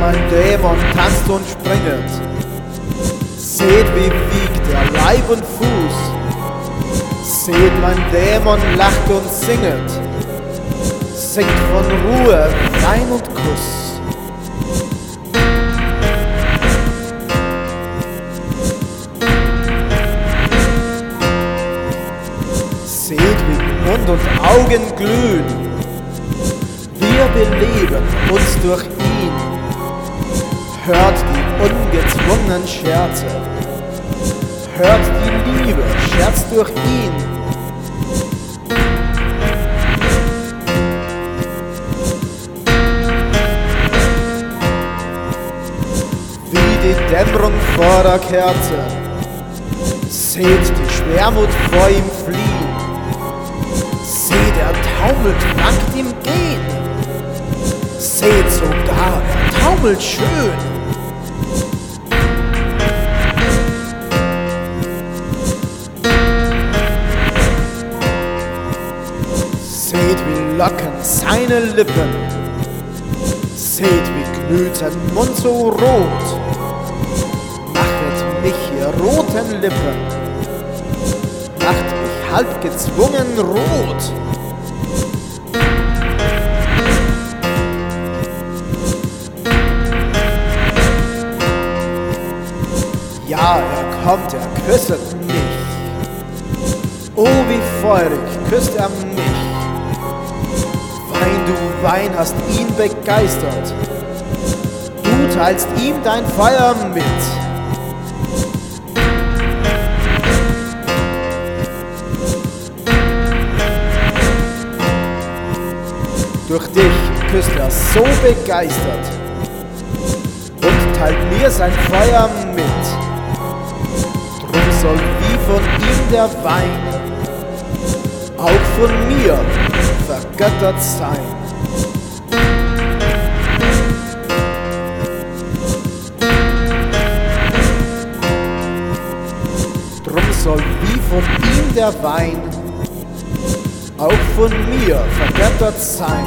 mein Dämon tanzt und springet. Seht, wie wiegt er Leib und Fuß. Seht, mein Dämon lacht und singet. Singt von Ruhe, Wein und Kuss. Seht, wie Mund und Augen glühen. Wir beleben uns durch. Hört die ungezwungenen Scherze. Hört die Liebe, scherzt durch ihn. Wie die Dämmerung vor der Kerze. Seht die Schwermut vor ihm fliehen. Seht, er taumelt, wankt im Gehen. Seht sogar, er taumelt schön. Locken seine Lippen. Seht, wie glüht sein Mund so rot. Machet mich ihr roten Lippen. Macht mich halb gezwungen rot. Ja, er kommt, er küsset mich. Oh, wie feurig küsst er mich. Du Wein, hast ihn begeistert. Du teilst ihm dein Feuer mit. Durch dich küsst er so begeistert und teilt mir sein Feuer mit. Drum soll wie von ihm der Wein auch von mir vergöttert sein. Soll wie von ihm der Wein auch von mir vergöttert sein.